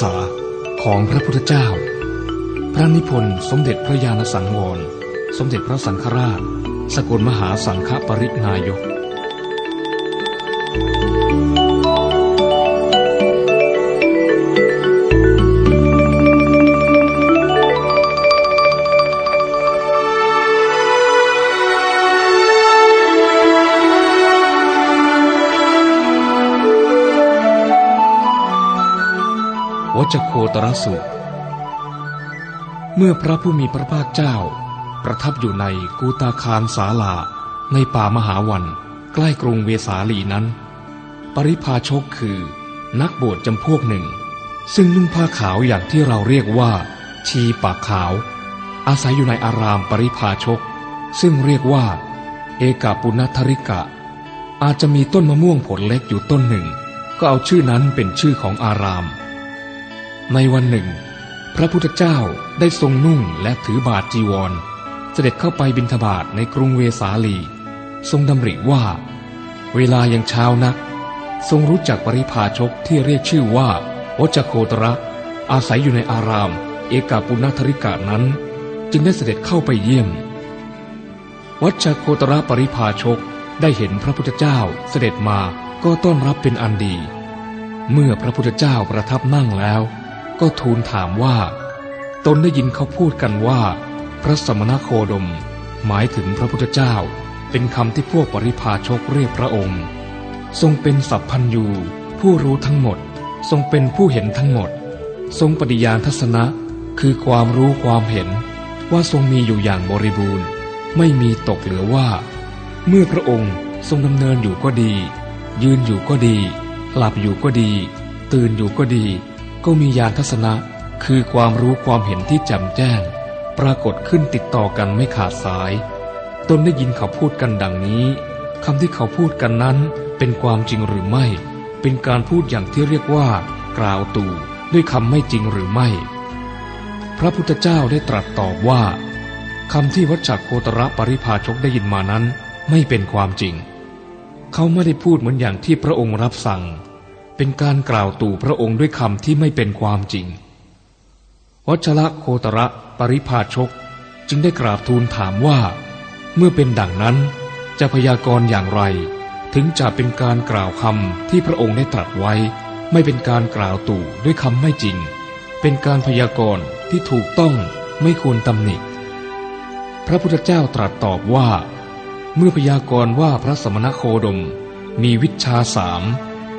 ษาของพระพุทธเจ้า พระนิพนธ์สมเด็จพระญาณสังวร สมเด็จพระสังฆราช สกลมหาสังฆปรินายก รสูตรเมื่อพระผู้มีพระภาคเจ้า ประทับอยู่ในกูตาคารสาลาในป่ามหาวันใกล้กรุงเวสาลีนั้น ปริพาชกคือนักบวชจำพวกหนึ่ง ซึ่งนุ่งผ้าขาวอย่างที่เราเรียกว่า ชีปากขาว อาศัยอยู่ในอารามปริพาชก ซึ่งเรียกว่า เอกาปุณธริกะ อาจจะมีต้นมะม่วงผลเล็กอยู่ต้นหนึ่ง ก็เอาชื่อนั้นเป็นชื่อของอาราม ในวันหนึ่ง พระพุทธเจ้าได้ทรงนุ่งและถือบาทจีวร เสด็จเข้าไปบิณฑบาตในกรุงเวสาลี ทรงดำริว่า เวลายังเช้านัก ทรงรู้จักปริพาชกที่เรียกชื่อว่าวัจโคตระอาศัยอยู่ในอาราม เอกาปุณธริกานั้น จึงได้เสด็จเข้าไปเยี่ยม วัชโคตระปริพาชกได้เห็นพระพุทธเจ้าเสด็จมาก็ต้อนรับเป็นอันดี เมื่อพระพุทธเจ้าประทับนั่งแล้ว ก็ทูลถามว่า ตนได้ยินเขาพูดกันว่า พระสมณโคดม หมายถึงพระพุทธเจ้า เป็นคำที่พวกปริพาชกเรียกพระองค์ ทรงเป็นสัพพัญยูผู้รู้ทั้งหมด ทรงเป็นผู้เห็นทั้งหมด ทรงปฏิญาณทัศนะ คือความรู้ความเห็น ว่าทรงมีอยู่อย่างบริบูรณ์ ไม่มีตกเหลือว่า เมื่อพระองค์ทรงดำเนินอยู่ก็ดี ยืนอยู่ก็ดี หลับอยู่ก็ดี ตื่นอยู่ก็ดี ก็มีญาณทัศนะ คือความรู้ความเห็นที่แจ่มแจ้ง ปรากฏขึ้นติดต่อกันไม่ขาดสาย ตนได้ยินเขาพูดกันดังนี้คำที่เขาพูดกันนั้นเป็นความจริงหรือไม่ เป็นการพูดอย่างที่เรียกว่า กล่าวตู่ด้วยคำไม่จริงหรือไม่ พระพุทธเจ้าได้ตรัสตอบว่าคำที่วัชจักโคตระปริพาชกได้ยินมานั้น ไม่เป็นความจริง เขาไม่ได้พูดเหมือนอย่างที่พระองค์รับสั่ง เป็นการกล่าวตู่พระองค์ด้วยคำที่ไม่เป็นความจริง วัชระโคตระปริพาชกจึงได้กราบทูลถามว่า เมื่อเป็นดังนั้นจะพยากรณ์อย่างไร ถึงจะเป็นการกล่าวคำที่พระองค์ได้ตรัสไว้ ไม่เป็นการกล่าวตู่ด้วยคำไม่จริง เป็นการพยากรณ์ที่ถูกต้องไม่ควรตำหนิพระพุทธเจ้าตรัสตอบว่า เมื่อพยากรณ์ว่าพระสมณโคดมมีวิชาสาม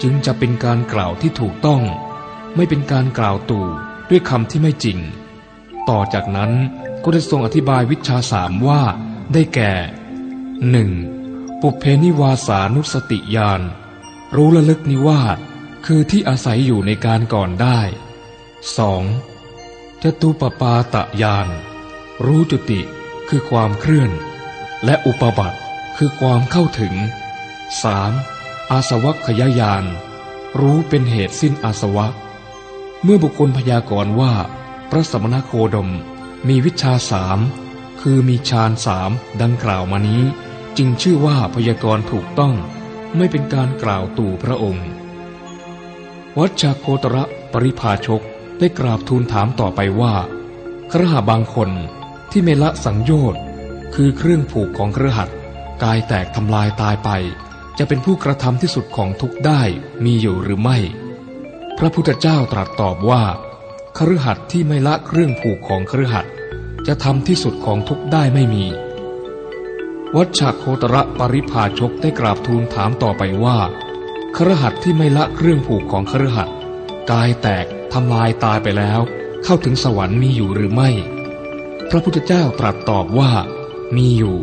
จึงจะเป็นการกล่าวที่ถูกต้อง ไม่เป็นการกล่าวตู่ด้วยคำที่ไม่จริง ต่อจากนั้นก็ได้ทรงอธิบายวิชาสามว่า ได้แก่หนึ่งปุเพนิวาสานุสติญาณรู้ระลึกนิวาสคือที่อาศัยอยู่ในการก่อนได้ 2. จตุปปาตะญาณรู้จุติคือความเคลื่อน และอุปบัติคือความเข้าถึง 3. อาสวัคขยายาน รู้เป็นเหตุสิ้นอาสวะ เมื่อบุคคลพยากรณ์ว่า พระสมณโคดมมีวิชาสามคือมีฌานสามดังกล่าวมานี้ จึงชื่อว่าพยากรณ์ถูกต้องไม่เป็นการกล่าวตู่พระองค์ วัชชาโคตระปริพาชกได้กราบทูลถามต่อไปว่าครหาบางคนที่ไม่ละสังโยชน์ คือเครื่องผูกของเครือหัดกายแตกทำลายตายไป จะเป็นผู้กระทำที่สุดของทุกได้มีอยู่หรือไม่ พระพุทธเจ้าตรัสตอบว่าครือหัดที่ไม่ละเครื่องผูกของเครือหัดจะทำที่สุดของทุกได้ไม่มี วัชชโคตระปริพาชกได้กราบทูลถามต่อไปว่าครือหัดที่ไม่ละเครื่องผูกของเครือหัดกายแตกทำลายตายไปแล้ว เข้าถึงสวรรค์มีอยู่หรือไม่ พระพุทธเจ้าตรัสตอบว่า มีอยู่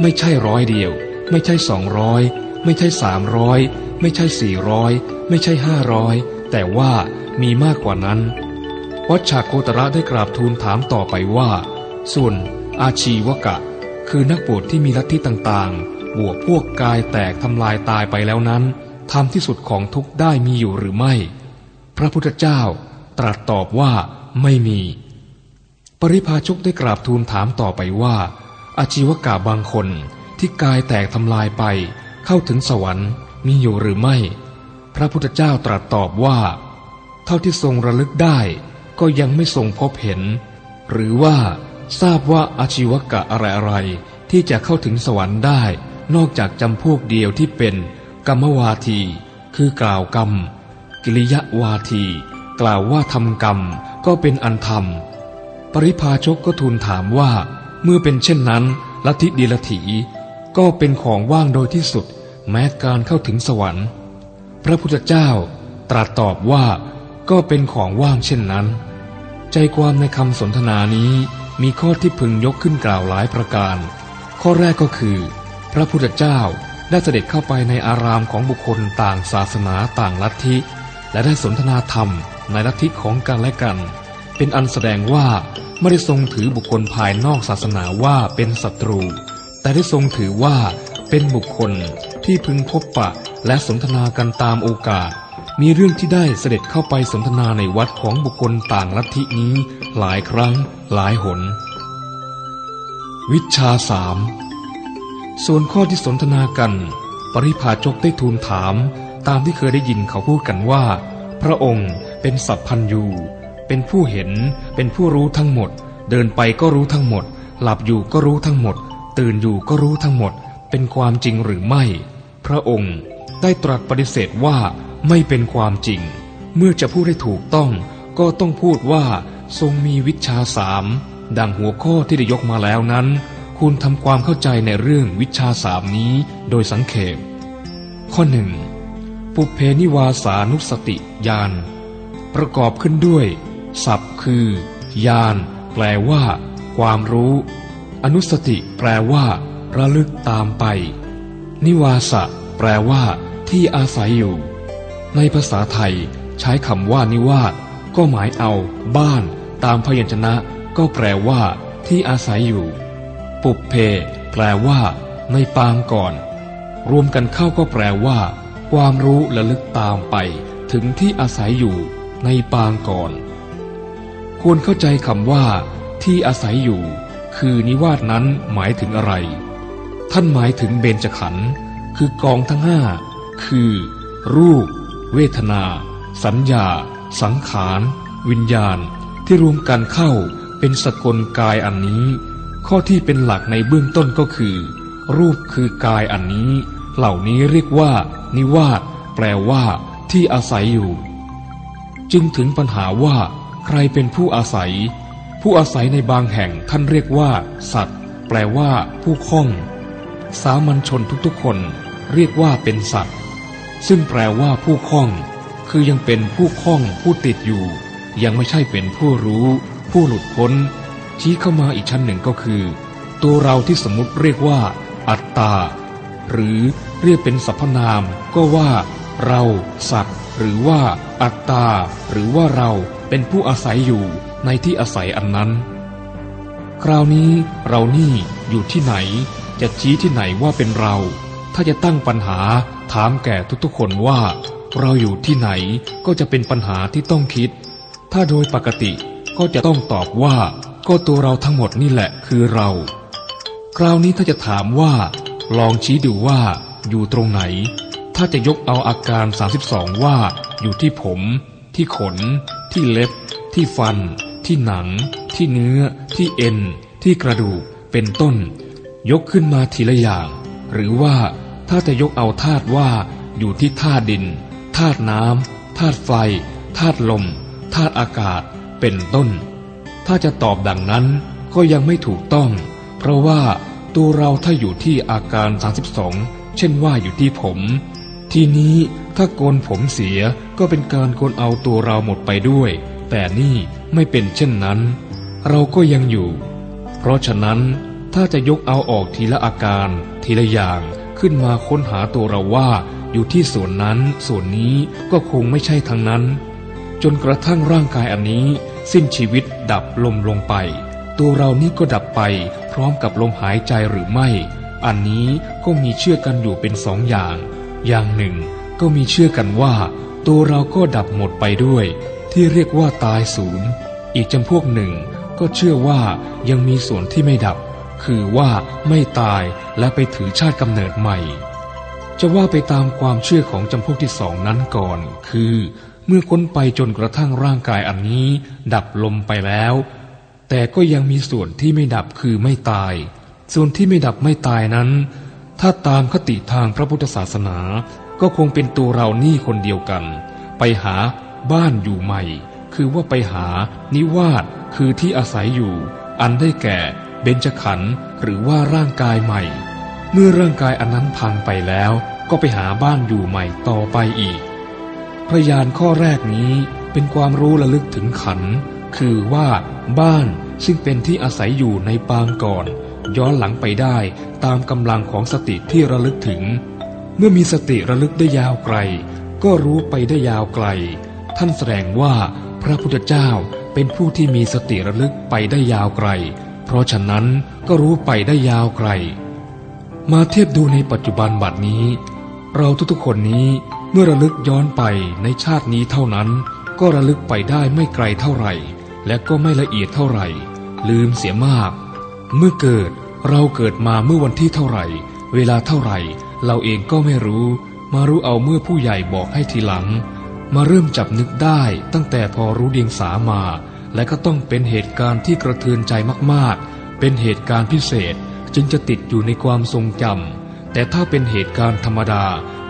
ไม่ใช่ร้อยเดียว ไม่ใช่สองร้อย ไม่ใช่สามร้อยไม่ใช่สี่ร้อยไม่ใช่ห้าร้อยแต่ว่ามีมากกว่านั้น วัชชาโคตระได้กราบทูลถามต่อไปว่า ส่วนอาชีวกะ คือนักบวชที่มีลัทธิต่างๆ บวกพวกกายแตกทำลายตายไปแล้วนั้นทำที่สุดของทุกได้มีอยู่หรือไม่ พระพุทธเจ้าตรัสตอบว่าไม่มี ปริพาชกได้กราบทูลถามต่อไปว่า อาชีวกะบางคนที่กายแตกทำลายไป เข้าถึงสวรรค์มีอยู่หรือไม่ พระพุทธเจ้าตรัสตอบว่า เท่าที่ทรงระลึกได้ก็ยังไม่ทรงพบเห็น หรือว่าทราบว่าอาชีวกะอะไรๆที่จะเข้าถึงสวรรค์ได้ นอกจากจำพวกเดียวที่เป็น กรรมวาที คือกล่าวกรรม กิริยาวาที กล่าวว่าทำกรรมก็เป็นอันธรรม ปริพาชกก็ทูลถามว่า เมื่อเป็นเช่นนั้นลัทธิดีลถีก็เป็นของว่างโดยที่สุด แม้การเข้าถึงสวรรค์ พระพุทธเจ้าตรัสตอบว่าก็เป็นของว่างเช่นนั้น ใจความในคำสนทนานี้มีข้อที่พึงยกขึ้นกล่าวหลายประการ ข้อแรกก็คือ พระพุทธเจ้าได้เสด็จเข้าไปในอารามของบุคคลต่างศาสนาต่างลัทธิ และได้สนทนาธรรมในลัทธิของกันและกัน เป็นอันแสดงว่าไม่ได้ทรงถือบุคคลภายนอกศาสนาว่าเป็นศัตรู แต่ได้ทรงถือว่า เป็นบุคคลที่พึงพบปะและสนทนากันตามโอกาส มีเรื่องที่ได้เสด็จเข้าไปสนทนาในวัดของบุคคลต่างลัทธินี้หลายครั้งหลายหน วิชาสามส่วนข้อที่สนทนากัน ปริพาชกได้ทูลถาม ตามที่เคยได้ยินเขาพูดกันว่า พระองค์เป็นสัพพันยูเป็นผู้เห็นเป็นผู้รู้ทั้งหมด เดินไปก็รู้ทั้งหมด หลับอยู่ก็รู้ทั้งหมด ตื่นอยู่ก็รู้ทั้งหมด เป็นความจริงหรือไม่ พระองค์ได้ตรัสปฏิเสธว่าไม่เป็นความจริง เมื่อจะพูดให้ถูกต้องก็ต้องพูดว่าทรงมีวิชาสามดังหัวข้อที่ได้ยกมาแล้วนั้น คุณทำความเข้าใจในเรื่องวิชาสามนี้โดยสังเขปข้อหนึ่งปุเพนิวาสานุสติญาณประกอบขึ้นด้วย ศัพท์คือญาณแปลว่า ความรู้ อนุสติ แปลว่า ระลึกตามไป นิวาสะ แปลว่า ที่อาศัยอยู่ ในภาษาไทยใช้คำว่านิวาสก็หมายเอา บ้าน ตามพยัญชนะ ก็แปลว่า ที่อาศัยอยู่ ปุบเพแปลว่า ในปางก่อน รวมกันเข้าก็แปลว่า ความรู้ระลึกตามไป ถึงที่อาศัยอยู่ ในปางก่อน ควรเข้าใจคำว่า ที่อาศัยอยู่ คือนิวาสนั้นหมายถึงอะไร ท่านหมายถึงเบญจขันธ์คือกองทั้งห้าคือ รูป เวทนา สัญญา สังขาร วิญญาณ ที่รวมกันเข้าเป็นสกลกายอันนี้ ข้อที่เป็นหลักในเบื้องต้นก็คือ รูปคือกายอันนี้ เหล่านี้เรียกว่า นิวาสแปลว่า ที่อาศัยอยู่ จึงถึงปัญหาว่า ใครเป็นผู้อาศัย ผู้อาศัยในบางแห่งท่านเรียกว่า สัตว์ แปลว่า ผู้คล้อง สามัญชนทุกๆคนเรียกว่าเป็นสัตว์ ซึ่งแปลว่าผู้คล้อง คือยังเป็นผู้คล้องผู้ติดอยู่ ยังไม่ใช่เป็นผู้รู้ ผู้หลุดพ้น ชี้เข้ามาอีกชั้นหนึ่งก็คือ ตัวเราที่สมมติเรียกว่า อัตตา หรือเรียกเป็นสรรพนาม ก็ว่า เราสัตว์ หรือว่า อัตตา หรือว่าเราเป็นผู้อาศัยอยู่ในที่อาศัยอันนั้น คราวนี้เรานี่อยู่ที่ไหน จะชี้ที่ไหนว่าเป็นเรา ถ้าจะตั้งปัญหาถามแก่ทุกๆคนว่า เราอยู่ที่ไหนก็จะเป็นปัญหาที่ต้องคิด ถ้าโดยปกติก็จะต้องตอบว่า ก็ตัวเราทั้งหมดนี่แหละคือเรา คราวนี้ถ้าจะถามว่า ลองชี้ดูว่า อยู่ตรงไหน ถ้าจะยกเอาอาการ 32 ว่า อยู่ที่ผม ที่ขน ที่เล็บ ที่ฟัน ที่หนัง ที่เนื้อ ที่เอ็น ที่กระดูกเป็นต้น ยกขึ้นมาทีละอย่าง หรือว่าถ้าจะยกเอาธาตุว่าอยู่ที่ธาตุดินธาตุน้ำธาตุไฟธาตุลมธาตุอากาศเป็นต้น ถ้าจะตอบดังนั้นก็ยังไม่ถูกต้อง เพราะว่าตัวเราถ้าอยู่ที่อาการ 32 เช่นว่าอยู่ที่ผม ทีนี้ถ้าโกนผมเสียก็เป็นการโกนเอาตัวเราหมดไปด้วย แต่นี่ไม่เป็นเช่นนั้น เราก็ยังอยู่ เพราะฉะนั้น ถ้าจะยกเอาออกทีละอาการ ทีละอย่างขึ้นมาค้นหาตัวเราว่า อยู่ที่ส่วนนั้นส่วนนี้ก็คงไม่ใช่ทางนั้น จนกระทั่งร่างกายอันนี้ สิ้นชีวิตดับลมลงไป ตัวเรานี้ก็ดับไป พร้อมกับลมหายใจหรือไม่ อันนี้ก็มีเชื่อกันอยู่เป็นสองอย่าง อย่างหนึ่ง ก็มีเชื่อกันว่า ตัวเราก็ดับหมดไปด้วย ที่เรียกว่าตายศูนย์อีกจำพวกหนึ่งก็เชื่อว่ายังมีส่วนที่ไม่ดับ คือว่าไม่ตายและไปถือชาติกำเนิดใหม่ จะว่าไปตามความเชื่อของจำพวกที่สองนั้นก่อน คือ เมื่อค้นไปจนกระทั่งร่างกายอันนี้ ดับลมไปแล้ว แต่ก็ยังมีส่วนที่ไม่ดับคือไม่ตาย ส่วนที่ไม่ดับไม่ตายนั้น ถ้าตามคติทางพระพุทธศาสนา ก็คงเป็นตัวเรานี่คนเดียวกัน ไปหาบ้านอยู่ใหม่ คือว่าไปหา นิวาสคือที่อาศัยอยู่ อันได้แก่ เบญจขันธ์หรือว่าร่างกายใหม่ เมื่อร่างกายอันนั้นพังไปแล้ว ก็ไปหาบ้านอยู่ใหม่ต่อไปอีกพยานข้อแรกนี้เป็นความรู้ระลึกถึงขันธ์คือว่าบ้านซึ่งเป็นที่อาศัยอยู่ในปางก่อน ย้อนหลังไปได้ตามกำลังของสติที่ระลึกถึง เมื่อมีสติระลึกได้ยาวไกล ก็รู้ไปได้ยาวไกล ท่านแสดงว่าพระพุทธเจ้าเป็นผู้ที่มีสติระลึกไปได้ยาวไกล เพราะฉะนั้นก็รู้ไปได้ยาวไกล มาเทียบดูในปัจจุบันบัดนี้ เราทุกๆคนนี้เมื่อระลึกย้อนไปในชาตินี้เท่านั้น ก็ระลึกไปได้ไม่ไกลเท่าไหร่ และก็ไม่ละเอียดเท่าไหร่ ลืมเสียมาก เมื่อเกิดเราเกิดมาเมื่อวันที่เท่าไหร่ เวลาเท่าไหร่ เราเองก็ไม่รู้ มารู้เอาเมื่อผู้ใหญ่บอกให้ทีหลัง มาเริ่มจับนึกได้ตั้งแต่พอรู้เดียงสามา และก็ต้องเป็นเหตุการณ์ที่กระเทือนใจมากๆ เป็นเหตุการณ์พิเศษจึงจะติดอยู่ในความทรงจำแต่ถ้าเป็นเหตุการณ์ธรรมดา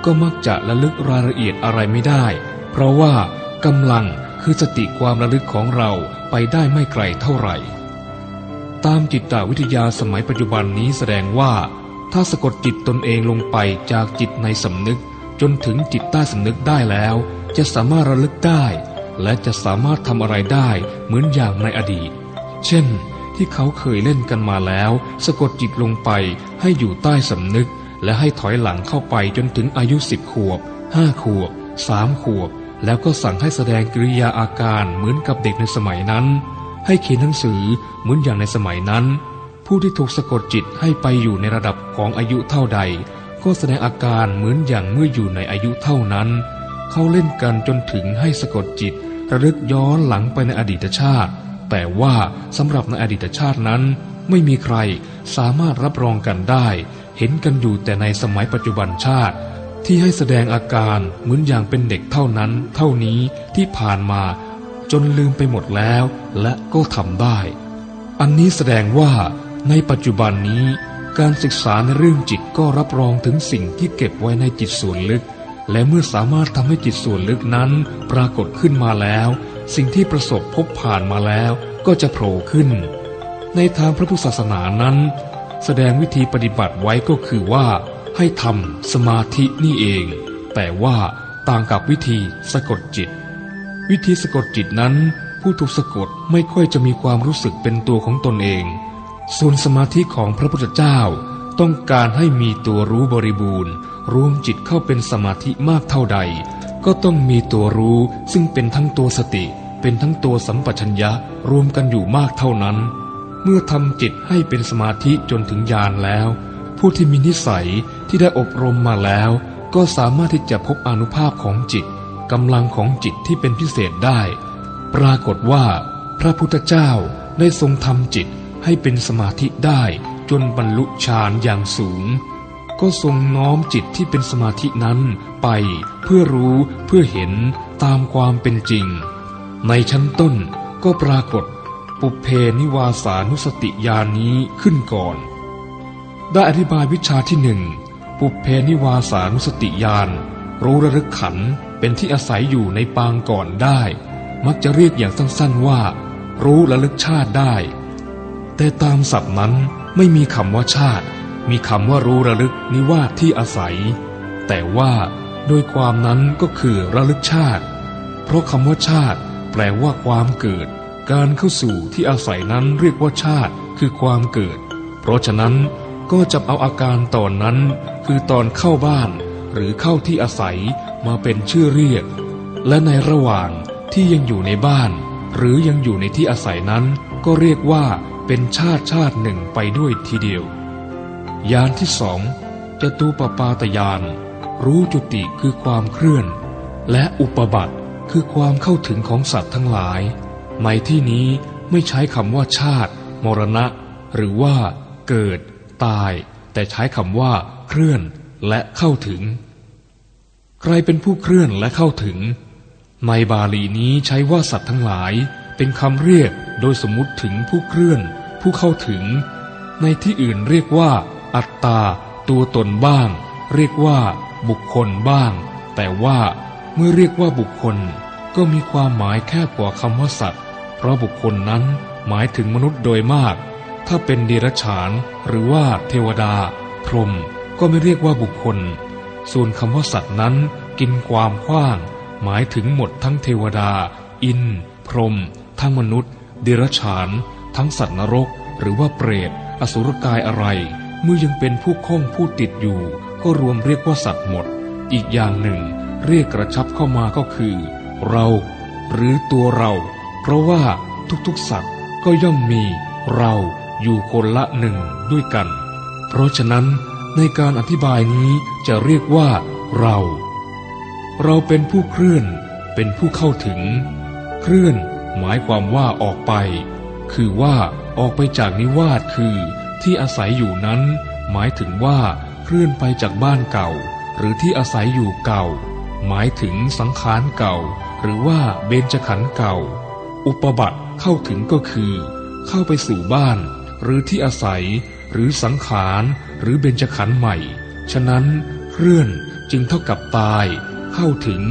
ก็มักจะระลึกรายละเอียดอะไรไม่ได้ เพราะว่ากำลังคือสติความระลึกของเราไปได้ไม่ไกลเท่าไหร่ ตามจิตวิทยาสมัยปัจจุบันนี้แสดงว่า ถ้าสะกดจิตตนเองลงไปจากจิตในสำนึก จนถึงจิตใต้สำนึกได้แล้ว จะสามารถระลึกได้ และจะสามารถทำอะไรได้เหมือนอย่างในอดีต เช่น ที่เขาเคยเล่นกันมาแล้ว สะกดจิตลงไปให้อยู่ใต้สำนึก และให้ถอยหลังเข้าไปจนถึงอายุสิบขวบห้าขวบสามขวบ แล้วก็สั่งให้แสดงกริยาอาการเหมือนกับเด็กในสมัยนั้น ให้เขียนหนังสือเหมือนอย่างในสมัยนั้น ผู้ที่ถูกสะกดจิตให้ไปอยู่ในระดับของอายุเท่าใด ก็แสดงอาการเหมือนอย่างเมื่ออยู่ในอายุเท่านั้น เขาเล่นกันจนถึงให้สะกดจิต ระลึกย้อนหลังไปในอดีตชาติ แต่ว่าสำหรับในอดีตชาตินั้น ไม่มีใครสามารถรับรองกันได้ เห็นกันอยู่แต่ในสมัยปัจจุบันชาติ ที่ให้แสดงอาการเหมือนอย่างเป็นเด็กเท่านั้น เท่านี้ที่ผ่านมาจนลืมไปหมดแล้ว และก็ทำได้ อันนี้แสดงว่าในปัจจุบันนี้ การศึกษาในเรื่องจิตก็รับรองถึงสิ่งที่เก็บไว้ในจิตส่วนลึก และเมื่อสามารถทำให้จิตส่วนลึกนั้นปรากฏขึ้นมาแล้ว สิ่งที่ประสบพบผ่านมาแล้วก็จะโผล่ขึ้น ในทางพระพุทธศาสนานั้น แสดงวิธีปฏิบัติไว้ก็คือว่า ให้ทำสมาธินี่เอง แต่ว่าต่างกับวิธีสะกดจิต วิธีสะกดจิตนั้น ผู้ถูกสะกดไม่ค่อยจะมีความรู้สึกเป็นตัวของตนเอง ส่วนสมาธิของพระพุทธเจ้า ต้องการให้มีตัวรู้บริบูรณ์ รวมจิตเข้าเป็นสมาธิมากเท่าใด ก็ต้องมีตัวรู้ซึ่งเป็นทั้งตัวสติ เป็นทั้งตัวสัมปชัญญะรวมกันอยู่มากเท่านั้น เมื่อทำจิตให้เป็นสมาธิจนถึงญาณแล้ว ผู้ที่มีนิสัยที่ได้อบรมมาแล้ว ก็สามารถที่จะพบอนุภาพของจิตกำลังของจิตที่เป็นพิเศษได้ ปรากฏว่า พระพุทธเจ้าได้ทรงทำจิตให้เป็นสมาธิได้ จนบรรลุฌานอย่างสูง ก็ทรงน้อมจิตที่เป็นสมาธินั้นไปเพื่อรู้เพื่อเห็นตามความเป็นจริง ในชั้นต้นก็ปรากฏ ปุเพนิวาสานุสติญาณนี้ขึ้นก่อน ได้อธิบายวิชาที่หนึ่งปุเพนิวาสานุสติญาณรู้ระลึกขันเป็นที่อาศัยอยู่ในปางก่อนได้ มักจะเรียกอย่างสั้นๆว่า รู้ระลึกชาติได้ แต่ตามศัพท์นั้น ไม่มีคำว่าชาติ มีคำว่ารู้ระลึกนิวาสที่อาศัย แต่ว่าโดยความนั้นก็คือระลึกชาติ เพราะคำว่าชาติ แปลว่าความเกิด การเข้าสู่ที่อาศัยนั้นเรียกว่าชาติคือความเกิด เพราะฉะนั้นก็จะเอาอาการตอนนั้น คือตอนเข้าบ้าน หรือเข้าที่อาศัยมาเป็นชื่อเรียก และในระหว่างที่ยังอยู่ในบ้าน หรือยังอยู่ในที่อาศัยนั้น ก็เรียกว่า เป็นชาติชาติหนึ่งไปด้วยทีเดียว ยานที่สองจตุปปาตยาน รู้จุติคือความเคลื่อน และอุปบัติคือความเข้าถึงของสัตว์ทั้งหลาย ในที่นี้ไม่ใช้คำว่าชาติ มรณะ หรือว่า เกิด ตาย แต่ใช้คำว่า เคลื่อน และเข้าถึง ใครเป็นผู้เคลื่อนและเข้าถึง ในบาลีนี้ใช้ว่าสัตว์ทั้งหลาย เป็นคำเรียกโดยสมมุติถึงผู้เคลื่อน ผู้เข้าถึง ในที่อื่นเรียกว่า อัตตา ตัวตนบ้าง เรียกว่า บุคคลบ้าง แต่ว่าเมื่อเรียกว่าบุคคล ก็มีความหมายแค่กว่าคำว่าสัตว์ เพราะบุคคลนั้นหมายถึงมนุษย์โดยมาก ถ้าเป็นเดรัจฉาน หรือว่าเทวดา พรหมก็ไม่เรียกว่าบุคคล ส่วนคำว่าสัตว์นั้นกินความกว้าง หมายถึงหมดทั้งเทวดา อิน พรหม ทั้งมนุษย์ เดรัจฉาน ทั้งสัตว์นรก หรือว่าเปรต อสุรกายอะไร เมื่อยังเป็นผู้คล้องผู้ติดอยู่ ก็รวมเรียกว่าสัตว์หมด อีกอย่างหนึ่ง เรียกกระชับเข้ามาก็คือ เรา หรือตัวเรา เพราะว่าทุกๆสัตว์ก็ย่อมมี เราอยู่คนละหนึ่งด้วยกัน เพราะฉะนั้นในการอธิบายนี้จะเรียกว่า เรา เราเป็นผู้เคลื่อน เป็นผู้เข้าถึง เคลื่อน หมายความว่าออกไป คือว่าออกไปจากนิวาสคือ ที่อาศัยอยู่นั้น หมายถึงว่าเคลื่อนไปจากบ้านเก่า หรือที่อาศัยอยู่เก่า หมายถึงสังขารเก่า หรือว่าเบญจขันธ์เก่า อุปบัติเข้าถึงก็คือ เข้าไปสู่บ้าน หรือที่อาศัย หรือสังขารหรือเบญจขันธ์ใหม่ ฉะนั้นเคลื่อนจึงเท่ากับตาย เข้าถึง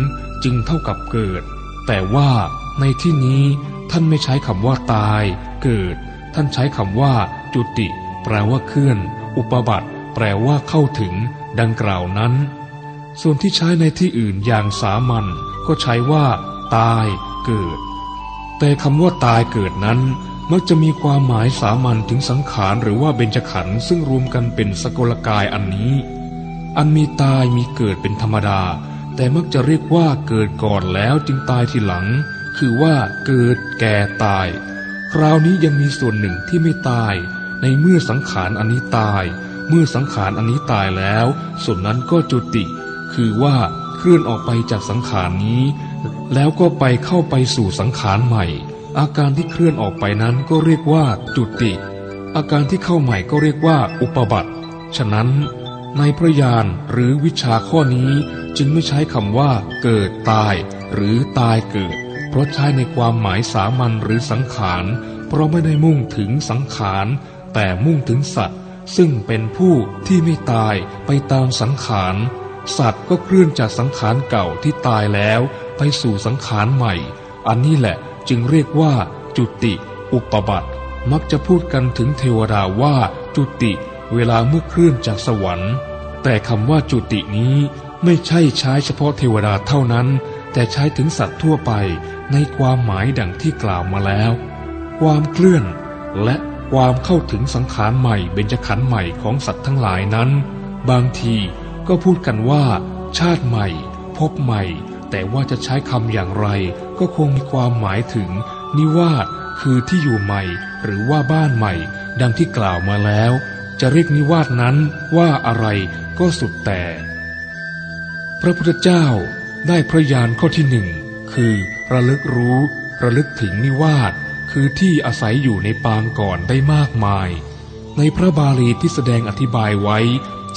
จึงเท่ากับเกิด แต่ว่า ในที่นี้ท่านไม่ใช้คำว่าตาย เกิด ท่านใช้คำว่า จุติ แปลว่าเคลื่อน อุปบัติ แปลว่าเข้าถึง ดังกล่าวนั้น ส่วนที่ใช้ในที่อื่นอย่างสามัญก็ใช้ว่า ตาย เกิด แต่คำว่าตายเกิดนั้น มักจะมีความหมายสามัญถึงสังขารหรือว่าเบญจขันธ์ซึ่งรวมกันเป็นสกลกายอันนี้ อันมีตายมีเกิดเป็นธรรมดา แต่มักจะเรียกว่าเกิดก่อนแล้วจึงตายทีหลัง คือว่าเกิดแก่ตาย คราวนี้ยังมีส่วนหนึ่งที่ไม่ตาย ในเมื่อสังขารอันนี้ตาย เมื่อสังขารอันนี้ตายแล้ว ส่วนนั้นก็จุติ คือว่าเคลื่อนออกไปจากสังขารนี้ แล้วก็ไปเข้าไปสู่สังขารใหม่ อาการที่เคลื่อนออกไปนั้นก็เรียกว่าจุติ อาการที่เข้าใหม่ก็เรียกว่า อุปบัติ ฉะนั้น ในพระยานหรือวิชาข้อนี้จึงไม่ใช้คำว่า เกิดตาย หรือตายเกิด เพราะใช้ในความหมายสามัญหรือสังขาร เพราะไม่ได้มุ่งถึงสังขาร แต่มุ่งถึงสัตว์ ซึ่งเป็นผู้ที่ไม่ตายไปตามสังขาร สัตว์ก็เคลื่อนจากสังขารเก่าที่ตายแล้ว ไปสู่สังขารใหม่ อันนี้แหละจึงเรียกว่า จุติอุปบัติ มักจะพูดกันถึงเทวดาว่าจุติ เวลาเมื่อเคลื่อนจากสวรรค์ แต่คำว่าจุตินี้ไม่ใช่ใช้เฉพาะเทวดาเท่านั้น แต่ใช้ถึงสัตว์ทั่วไปในความหมายดังที่กล่าวมาแล้ว ความเคลื่อนและความเข้าถึงสังขารใหม่เบญจขันธ์ใหม่ของสัตว์ทั้งหลายนั้น บางทีก็พูดกันว่า ชาติใหม่ พบใหม่ แต่ว่าจะใช้คำอย่างไร ก็คงมีความหมายถึง นิวาสคือที่อยู่ใหม่ หรือว่าบ้านใหม่ ดังที่กล่าวมาแล้ว จะเรียกนิวาสนั้นว่าอะไรก็สุดแต่ พระพุทธเจ้า ได้พระญาณข้อที่หนึ่งคือระลึกรู้ ระลึกถึงนิวาสคือที่อาศัยอยู่ในปางก่อนได้มากมาย ในพระบาลีที่แสดงอธิบายไว้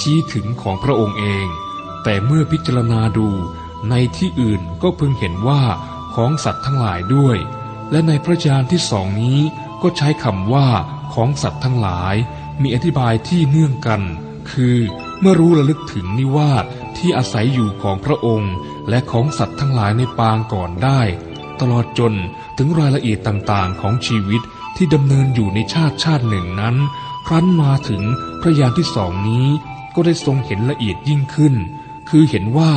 ชี้ถึงของพระองค์เอง แต่เมื่อพิจารณาดู ในที่อื่นก็เพิ่งเห็นว่าของสัตว์ทั้งหลายด้วย และในพระญาณที่สองนี้ก็ใช้คำว่าของสัตว์ทั้งหลาย มีอธิบายที่เนื่องกัน คือเมื่อรู้ระลึกถึงนิวาส ที่อาศัยอยู่ของพระองค์ และของสัตว์ทั้งหลายในปางก่อนได้ ตลอดจนถึงรายละเอียดต่างๆ ของชีวิตที่ดำเนินอยู่ในชาติชาติหนึ่งนั้น ครั้นมาถึงพระยานที่สองนี้ ก็ได้ทรงเห็นละเอียดยิ่งขึ้น คือเห็นว่า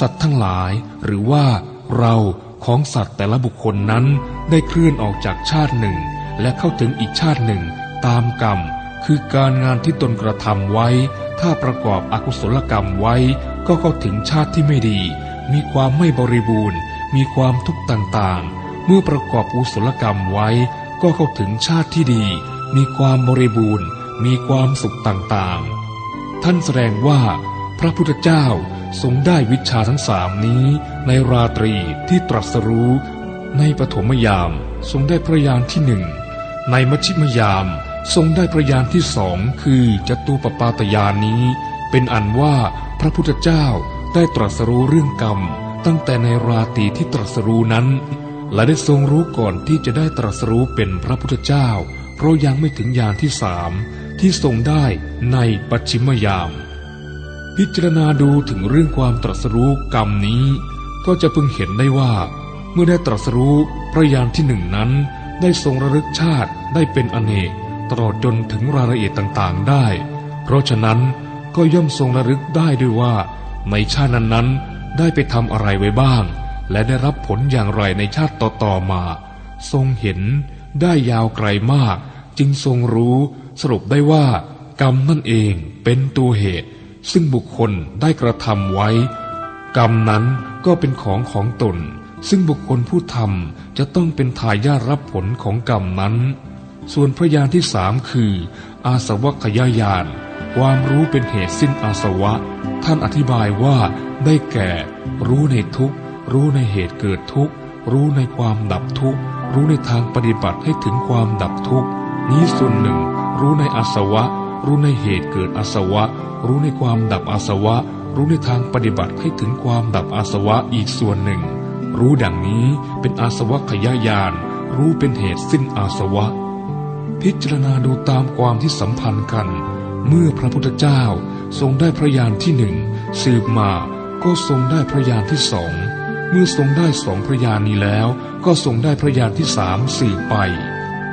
สัตว์ทั้งหลาย หรือว่าเราของสัตว์แต่ละบุคคลนั้นได้เคลื่อนออกจากชาติหนึ่ง และเข้าถึงอีกชาติหนึ่ง ตามกรรม คือการงานที่ตนกระทำไว้ ถ้าประกอบอกุศลกรรมไว้ ก็เข้าถึงชาติที่ไม่ดี มีความไม่บริบูรณ์ มีความทุกข์ต่างๆ เมื่อประกอบกุศลกรรมไว้ ก็เข้าถึงชาติที่ดี มีความบริบูรณ์ มีความสุขต่างๆ ท่านแสดงว่า พระพุทธเจ้าทรงได้วิชาทั้งสามนี้ ในราตรีที่ตรัสรู้ ในปฐมยามทรงได้พระยานที่หนึ่งในมัชชิมยามทรงได้พระยานที่สองคือจตุปปาตยานนี้ เป็นอันว่าพระพุทธเจ้าได้ตรัสรู้เรื่องกรรม ตั้งแต่ในราตรีที่ตรัสรู้นั้น และได้ทรงรู้ก่อนที่จะได้ตรัสรู้เป็นพระพุทธเจ้า เพราะยังไม่ถึงยานที่สามที่ทรงได้ในปัจฉิมยาม พิจารณาดูถึงเรื่องความตรัสรู้กรรมนี้ ก็จะพึงเห็นได้ว่า เมื่อได้ตรัสรู้พระยานที่หนึ่งนั้น ได้ทรงระลึกชาติได้เป็นอเนกตลอดจนถึงรายละเอียดต่างๆได้ เพราะฉะนั้น ก็ย่อมทรงระลึกได้ด้วยว่าในชาตินั้นๆ ได้ไปทำอะไรไว้บ้าง และได้รับผลอย่างไรในชาติต่อๆมา ทรงเห็นได้ยาวไกลมาก จึงทรงรู้สรุปได้ว่า กรรมนั่นเองเป็นตัวเหตุ ซึ่งบุคคลได้กระทำไว้ กรรมนั้นก็เป็นของของตน ซึ่งบุคคลผู้ทำจะต้องเป็นทายาทรับผลของกรรมนั้น ส่วนพระยานที่สามคือ อาสวัคยายาน ความรู้เป็นเหตุสิ้นอาสวะ ท่านอธิบายว่าได้แก่ รู้ในทุกรู้ในเหตุเกิดทุกรู้ในความดับทุกรู้ในทางปฏิบัติให้ถึงความดับทุกนี้ส่วนหนึ่ง รู้ในอาสวะ รู้ในเหตุเกิดอาสวะ รู้ในความดับอาสวะ รู้ในทางปฏิบัติให้ถึงความดับอาสวะอีกส่วนหนึ่ง รู้ดังนี้เป็นอาสวะขยายาน รู้เป็นเหตุสิ้นอาสวะ พิจารณาดูตามความที่สัมพันธ์กัน เมื่อพระพุทธเจ้าทรงได้พระญาณที่หนึ่งสืบมาก็ทรงได้พระญาณที่สองเมื่อทรงได้สองพระญาณนี้แล้ว ก็ทรงได้พระญาณที่สามสืบไป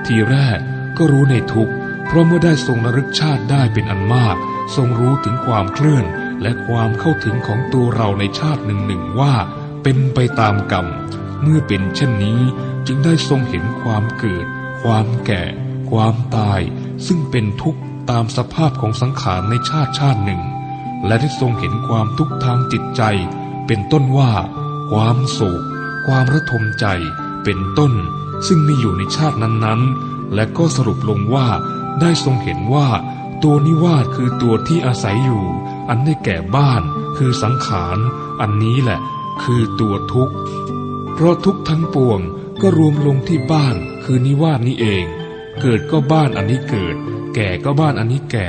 ทีแรกก็รู้ในทุกเพราะเมื่อได้ทรงนรึกชาติได้เป็นอันมาก ทรงรู้ถึงความเคลื่อนและความเข้าถึงของตัวเราในชาติหนึ่งหนึ่งว่าเป็นไปตามกรรม เมื่อเป็นเช่นนี้จึงได้ทรงเห็นความเกิด ความแก่ ความตาย ซึ่งเป็นทุกข์ ตามสภาพของสังขารในชาติชาติหนึ่ง และได้ทรงเห็นความทุกข์ทางจิตใจ เป็นต้นว่า ความโศก ความระทมใจ เป็นต้น ซึ่งมีอยู่ในชาตินั้นๆ และก็สรุปลงว่าได้ทรงเห็นว่า ตัวนิวาสคือตัวที่อาศัยอยู่ อันได้แก่บ้าน คือสังขาร อันนี้แหละ คือตัวทุกข์ เพราะทุกทั้งปวงก็รวมลงที่บ้านคือนิวาสนี้เอง เกิดก็บ้านอันนี้เกิด แก่ก็บ้านอันนี้แก่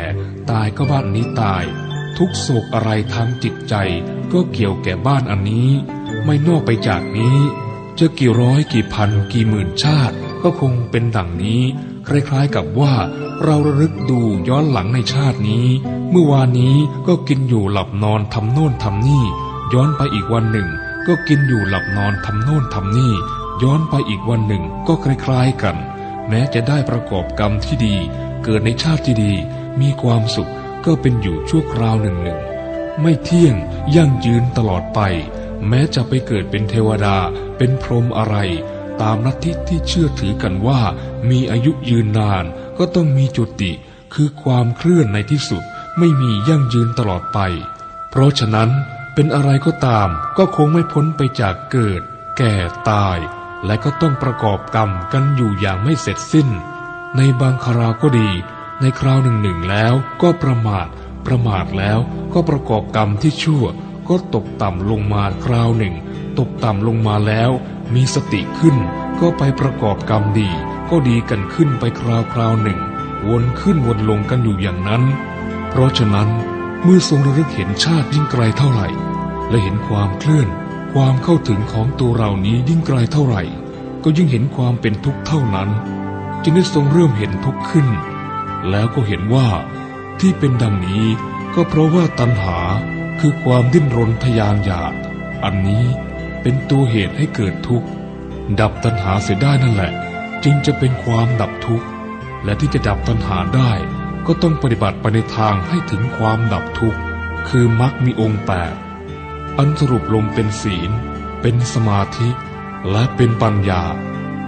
ตายก็บ้านอันนี้ตาย ทุกโศกอะไรทางจิตใจ ก็เกี่ยวแก่บ้านอันนี้ ไม่นอกไปจากนี้ จะกี่ร้อยกี่พันกี่หมื่นชาติ ก็คงเป็นดังนี้ คล้ายๆกับว่า เราระลึกดูย้อนหลังในชาตินี้ เมื่อวานนี้ก็กินอยู่หลับนอนทำโน่นทำนี่ ย้อนไปอีกวันหนึ่ง ก็กินอยู่หลับนอนทำโน่นทำนี่ ย้อนไปอีกวันหนึ่งก็คล้ายๆกัน แม้จะได้ประกอบกรรมที่ดี เกิดในชาติที่ดี มีความสุขก็เป็นอยู่ชั่วคราวหนึ่งหนึ่งไม่เที่ยงยั่งยืนตลอดไป แม้จะไปเกิดเป็นเทวดา เป็นพรหมอะไร ตามนัตทิที่เชื่อถือกันว่า มีอายุยืนนาน ก็ต้องมีจุติ คือความเคลื่อนในที่สุด ไม่มียั่งยืนตลอดไป เพราะฉะนั้นเป็นอะไรก็ตาม ก็คงไม่พ้นไปจากเกิด แก่ตาย และก็ต้องประกอบกรรมกันอยู่อย่างไม่เสร็จสิ้น ในบางคราวก็ดี ในคราวหนึ่งหนึ่งแล้วก็ประมาท ประมาทแล้วก็ประกอบกรรมที่ชั่ว ก็ตกต่ำลงมาคราวหนึ่ง ตกต่ำลงมาแล้ว มีสติขึ้น ก็ไปประกอบกรรมดี ก็ดีกันขึ้นไปคราวคราวหนึ่ง วนขึ้นวนลงกันอยู่อย่างนั้น เพราะฉะนั้นเมื่อทรงระลึกเห็นชาติยิ่งไกลเท่าไหร่ และเห็นความเคลื่อน ความเข้าถึงของตัวเรานี้ยิ่งไกลเท่าไหร่ ก็ยิ่งเห็นความเป็นทุกข์เท่านั้น จึงได้ทรงเริ่มเห็นทุกข์ขึ้น แล้วก็เห็นว่าที่เป็นดังนี้ก็เพราะว่าตัณหาคือความดิ้นรนทยานอยาก อันนี้เป็นตัวเหตุให้เกิดทุกข์ ดับตัณหาเสียได้นั่นแหละ จึงจะเป็นความดับทุกข์ และที่จะดับตัณหาได้ก็ต้องปฏิบัติไปในทางให้ถึงความดับทุกข์ คือมรรคมีองค์แปดอันสรุปลงเป็นศีล เป็นสมาธิ และเป็นปัญญา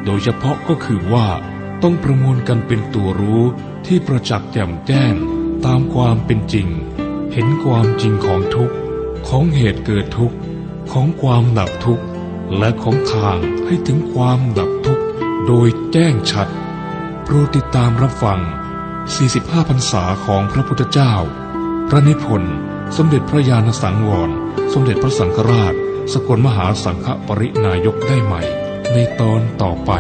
โดยเฉพาะก็คือว่า ต้องประมวลกันเป็นตัวรู้ที่ประจักษ์แจ่มแจ้งตามความเป็นจริง เห็นความจริงของทุกข์ของเหตุเกิดทุกข์ของความดับทุกข์และของทางให้ถึงความดับทุกข์โดยแจ้งชัดโปรดติดตามรับฟัง 45 พรรษาของพระพุทธเจ้า พระนิพนธ์สมเด็จพระญาณสังวร สมเด็จพระสังฆราช สกลมหาสังฆปรินายกได้ใหม่ ในตอนต่อไป